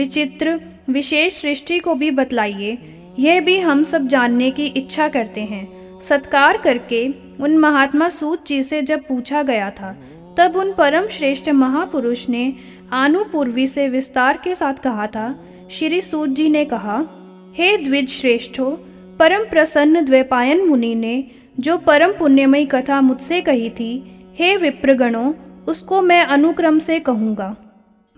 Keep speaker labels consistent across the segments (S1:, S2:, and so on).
S1: विचित्र, विशेष सृष्टि को भी बतलाइए। यह भी हम सब जानने की इच्छा करते हैं। सत्कार करके उन महात्मा सूत जी से जब पूछा गया था, तब उन परम श्रेष्ठ महापुरुष ने आनुपूर्वी से विस्तार के साथ कहा था। श्री सूत जी ने कहा, हे द्विज श्रेष्ठो, परम प्रसन्न द्वैपायन मुनि ने जो परम पुण्यमयी कथा मुझसे कही थी, हे विप्रगणों, उसको मैं अनुक्रम से कहूँगा।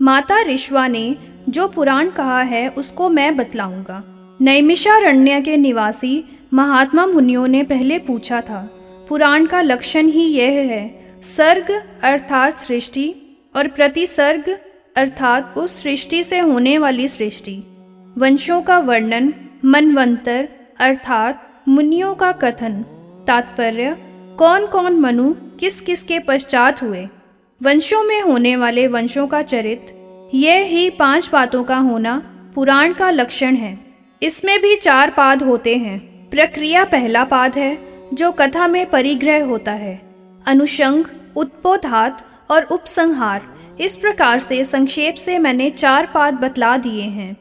S1: माता ऋष्वा ने जो पुराण कहा है, उसको मैं बतलाऊँगा। नैमिषारण्य के निवासी महात्मा मुनियों ने पहले पूछा था, पुराण का लक्षण ही यह है, सर्ग अर्थात सृष्टि और प्रतिसर्ग अर्थात उस सृष्टि से होने वाली सृष्टि। वंशों का वर्णन, मनवंतर अर्थात मुनियों का कथन, तात्पर्य कौन कौन मनु किस किस के पश्चात हुए। वंशों में होने वाले वंशों का चरित यह ही पाँच बातों का होना पुराण का लक्षण है। इसमें भी चार पाद होते हैं। प्रक्रिया पहला पाद है, जो कथा में परिग्रह होता है। अनुषंग उत्पोधात और उपसंहार, इस प्रकार से संक्षेप से मैंने चार पाद बतला दिए हैं।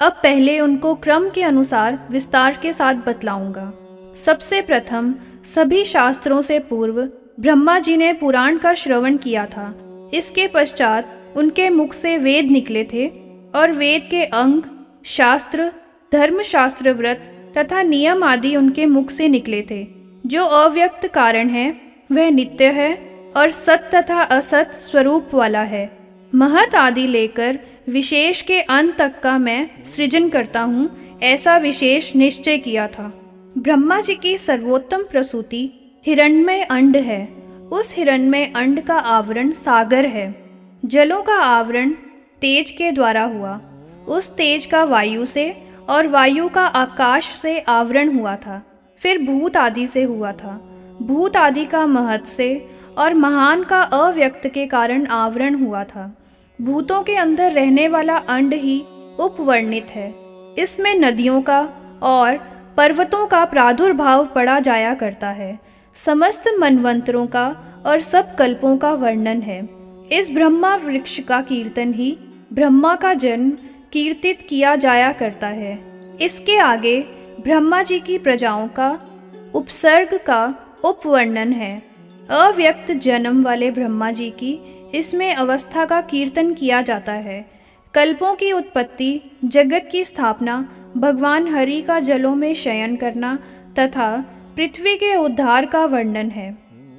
S1: अब पहले उनको क्रम के अनुसार विस्तार के साथ बतलाऊँगा। सबसे प्रथम, सभी शास्त्रों से पूर्व, ब्रह्मा जी ने पुराण का श्रवण किया था। इसके पश्चात उनके मुख से वेद निकले थे और वेद के अंग, शास्त्र धर्म शास्त्र व्रत तथा नियम आदि उनके मुख से निकले थे। जो अव्यक्त कारण है, वह नित्य है और सत तथा असत स्वरूप वाला है। महत आदि लेकर विशेष के अंत तक का मैं सृजन करता हूँ, ऐसा विशेष निश्चय किया था। ब्रह्मा जी की सर्वोत्तम प्रसूति हिरणमय अंड है। उस हिरणमय अंड का आवरण सागर है। जलों का आवरण तेज के द्वारा हुआ। उस तेज का वायु से और वायु का आकाश से आवरण हुआ था। फिर भूत आदि से हुआ था। भूत आदि का महत से और महान का अव्यक्त के कारण आवरण हुआ था। भूतों के अंदर रहने वाला अंड ही उपवर्णित है। इसमें नदियों का और पर्वतों का प्रादुर्भाव पड़ा जाया करता है। समस्त मनवंतरों का और सब कल्पों का वर्णन है। इस ब्रह्मा वृक्ष का कीर्तन ही ब्रह्मा का जन्म कीर्तित किया जाया करता है। इसके आगे ब्रह्मा जी की प्रजाओं का उपसर्ग का उपवर्णन है। अव्यक्त जन्म वाले ब्रह्मा जी की इसमें अवस्था का कीर्तन किया जाता है। कल्पों की उत्पत्ति, जगत की स्थापना, भगवान हरि का जलों में शयन करना तथा पृथ्वी के उद्धार का वर्णन है।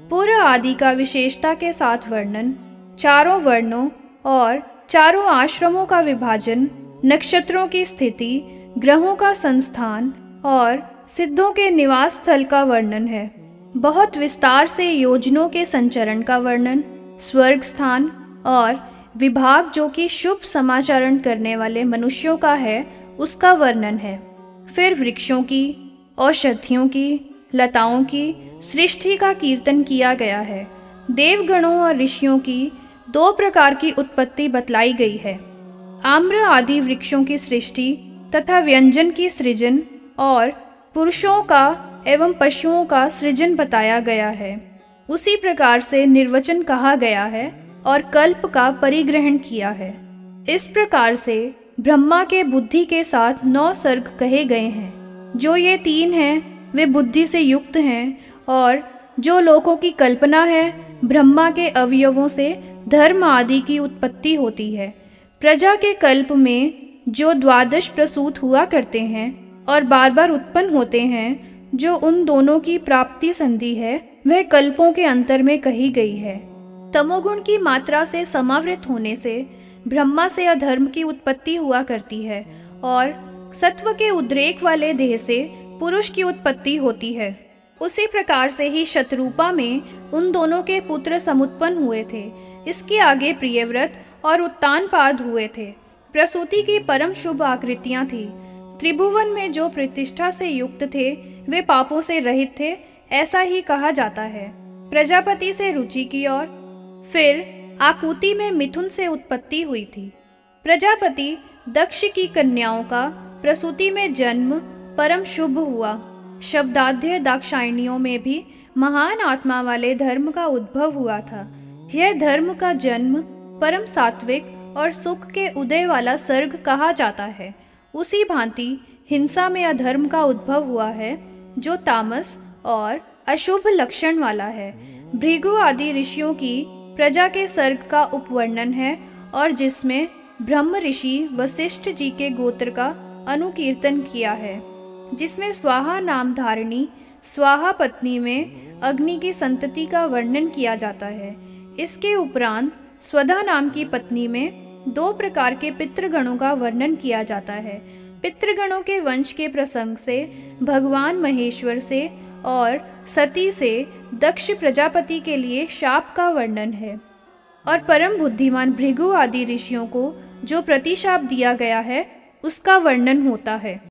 S1: पूर्व आदि का विशेषता के साथ वर्णन चारों वर्णों और चारों आश्रमों का विभाजन, नक्षत्रों की स्थिति, ग्रहों का संस्थान और सिद्धों के निवास स्थल का वर्णन है। बहुत विस्तार से योजनों के संचरण का वर्णन, स्वर्ग स्थान और विभाग जो कि शुभ समाचारण करने वाले मनुष्यों का है, उसका वर्णन है। फिर वृक्षों की, औषधियों की, लताओं की, सृष्टि का कीर्तन किया गया है। देवगणों और ऋषियों की दो प्रकार की उत्पत्ति बतलाई गई है। आम्र आदि वृक्षों की सृष्टि तथा व्यंजन की सृजन और पुरुषों का एवं पशुओं का सृजन बताया गया है। उसी प्रकार से निर्वचन कहा गया है और कल्प का परिग्रहण किया है। इस प्रकार से ब्रह्मा के बुद्धि के साथ नौ सर्ग कहे गए हैं। जो ये तीन हैं, वे बुद्धि से युक्त हैं और जो लोगों की कल्पना है, ब्रह्मा के अवयवों से धर्म आदि की उत्पत्ति होती है। प्रजा के कल्प में जो द्वादश प्रसूत हुआ करते हैं और बार बार उत्पन्न होते हैं, जो उन दोनों की प्राप्ति संधि है, वह कल्पों के अंतर में कही गई है। तमोगुण की मात्रा से समावृत होने से ब्रह्मा से अधर्म की उत्पत्ति हुआ करती है और सत्व के उद्रेक वाले देह से पुरुष की उत्पत्ति होती है। उसी प्रकार से ही शत्रुपा में उन दोनों के पुत्र समुत्पन्न हुए थे। इसके आगे प्रियव्रत और उत्तान पाद हुए थे। प्रसूति की परम शुभ आकृतियाँ थी। त्रिभुवन में जो प्रतिष्ठा से युक्त थे, वे पापों से रहित थे, ऐसा ही कहा जाता है। प्रजापति से रुचि की ओर, फिर आकुति में मिथुन से उत्पत्ति हुई थी। प्रजापति दक्ष की कन्याओं का प्रसूति में जन्म परम शुभ हुआ। शब्दाध्य दाक्षायणियों में भी महान आत्मा वाले धर्म का उद्भव हुआ था। यह धर्म का जन्म परम सात्विक और सुख के उदय वाला सर्ग कहा जाता है। उसी भांति हिंसा में अधर्म का उद्भव हुआ है, जो तामस और अशुभ लक्षण वाला है। भृगु आदि ऋषियों की प्रजा के सर्ग का उपवर्णन है और जिसमें ब्रह्म ऋषि वशिष्ठ जी के गोत्र का अनुकीर्तन किया है। जिसमें स्वाहा नाम धारिणी स्वाहा पत्नी में अग्नि की संतति का वर्णन किया जाता है। इसके उपरांत स्वधा नाम की पत्नी में दो प्रकार के पितृगणों का वर्णन किया जाता है। पितृगणों के वंश के प्रसंग से, भगवान महेश्वर से और सती से दक्ष प्रजापति के लिए शाप का वर्णन है और परम बुद्धिमान भृगु आदि ऋषियों को जो प्रतिशाप दिया गया है, उसका वर्णन होता है।